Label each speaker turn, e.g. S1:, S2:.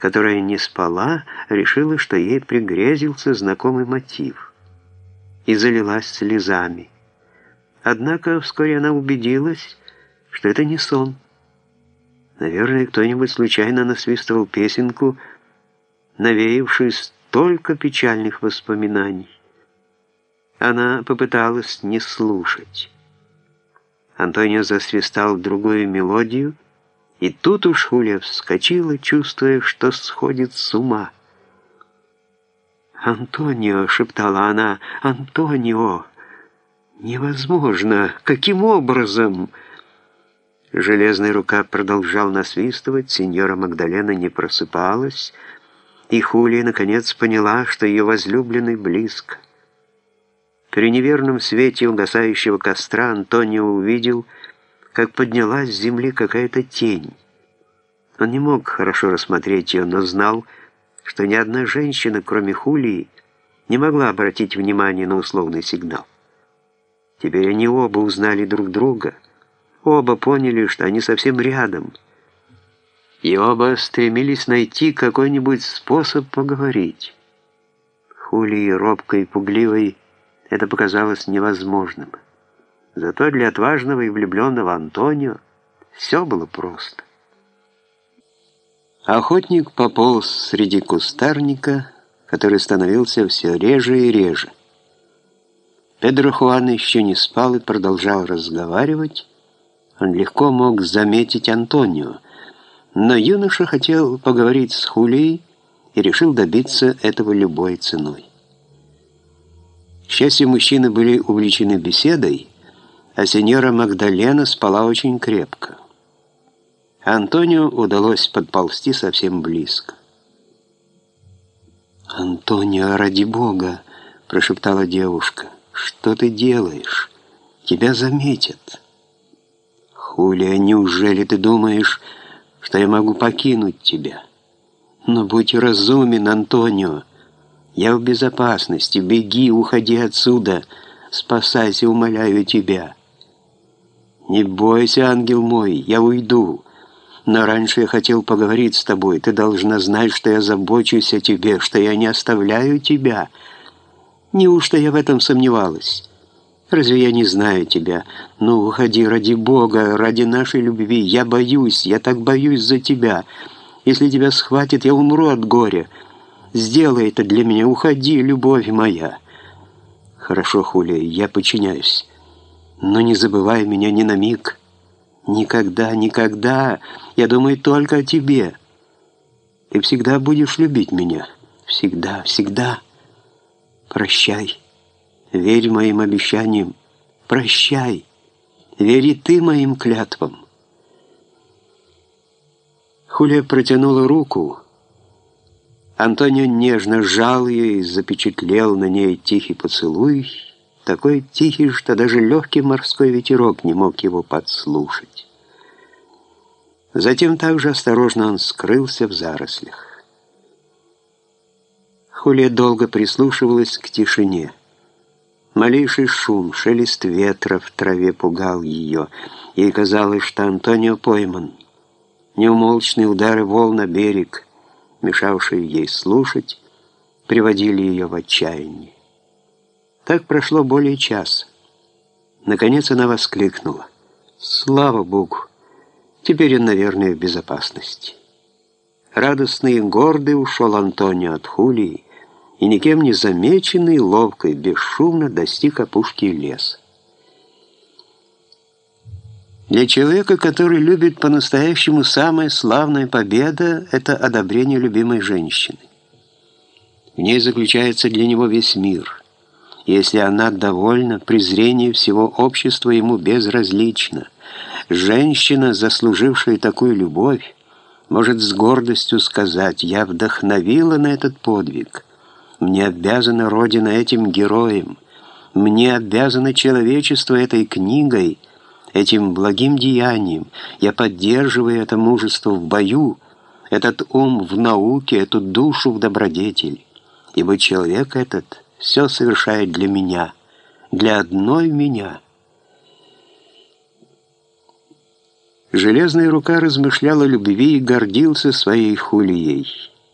S1: которая не спала, решила, что ей пригрезился знакомый мотив и залилась слезами. Однако вскоре она убедилась, что это не сон. Наверное, кто-нибудь случайно насвистывал песенку, навеявшую столько печальных воспоминаний. Она попыталась не слушать. Антонио засвистал другую мелодию, и тут уж Хуля вскочила, чувствуя, что сходит с ума. «Антонио!» — шептала она. «Антонио! Невозможно! Каким образом?» Железная рука продолжал насвистывать, сеньора Магдалена не просыпалась, и Хулия наконец поняла, что ее возлюбленный близко. При неверном свете угасающего костра Антонио увидел, как поднялась с земли какая-то тень. Он не мог хорошо рассмотреть ее, но знал, что ни одна женщина, кроме Хулии, не могла обратить внимание на условный сигнал. Теперь они оба узнали друг друга, оба поняли, что они совсем рядом, и оба стремились найти какой-нибудь способ поговорить. Хулии, робкой и пугливой, это показалось невозможным. Зато для отважного и влюбленного Антонио все было просто. Охотник пополз среди кустарника, который становился все реже и реже. Педро Хуан еще не спал и продолжал разговаривать. Он легко мог заметить Антонио, но юноша хотел поговорить с Хулией и решил добиться этого любой ценой. К счастью, мужчины были увлечены беседой, а сеньора Магдалена спала очень крепко. Антонио удалось подползти совсем близко. «Антонио, ради бога!» – прошептала девушка. «Что ты делаешь? Тебя заметят». «Хулия, неужели ты думаешь, что я могу покинуть тебя? Но будь разумен, Антонио!» Я в безопасности. Беги, уходи отсюда. Спасайся, умоляю тебя. Не бойся, ангел мой, я уйду. Но раньше я хотел поговорить с тобой. Ты должна знать, что я забочусь о тебе, что я не оставляю тебя. Неужто я в этом сомневалась? Разве я не знаю тебя? Ну, уходи ради Бога, ради нашей любви. Я боюсь, я так боюсь за тебя. Если тебя схватит, я умру от горя. Сделай это для меня, уходи, любовь моя. Хорошо, Хули, я подчиняюсь. Но не забывай меня ни на миг. Никогда, никогда. Я думаю только о тебе. Ты всегда будешь любить меня. Всегда, всегда. Прощай. Верь моим обещаниям. Прощай. Верь ты моим клятвам. Хуля протянула руку, Антонио нежно сжал ее и запечатлел на ней тихий поцелуй, такой тихий, что даже легкий морской ветерок не мог его подслушать. Затем также осторожно он скрылся в зарослях. Хулия долго прислушивалась к тишине. Малейший шум, шелест ветра в траве пугал ее. Ей казалось, что Антонио пойман. Неумолчные удары волн берег — мешавшие ей слушать, приводили ее в отчаяние. Так прошло более часа. Наконец она воскликнула. «Слава Богу! Теперь он, наверное, в безопасности». Радостный и гордый ушел Антонио от Хулии, и никем не замеченный, ловко и бесшумно достиг опушки леса. Для человека, который любит по-настоящему самая славная победа – это одобрение любимой женщины. В ней заключается для него весь мир. Если она довольна, презрение всего общества ему безразлично. Женщина, заслужившая такую любовь, может с гордостью сказать «Я вдохновила на этот подвиг. Мне обязана Родина этим героем. Мне обязано человечество этой книгой» Этим благим деянием я поддерживаю это мужество в бою, этот ум в науке, эту душу в добродетели. Ибо человек этот все совершает для меня, для одной меня. Железная рука размышляла о любви и гордился своей Хулией.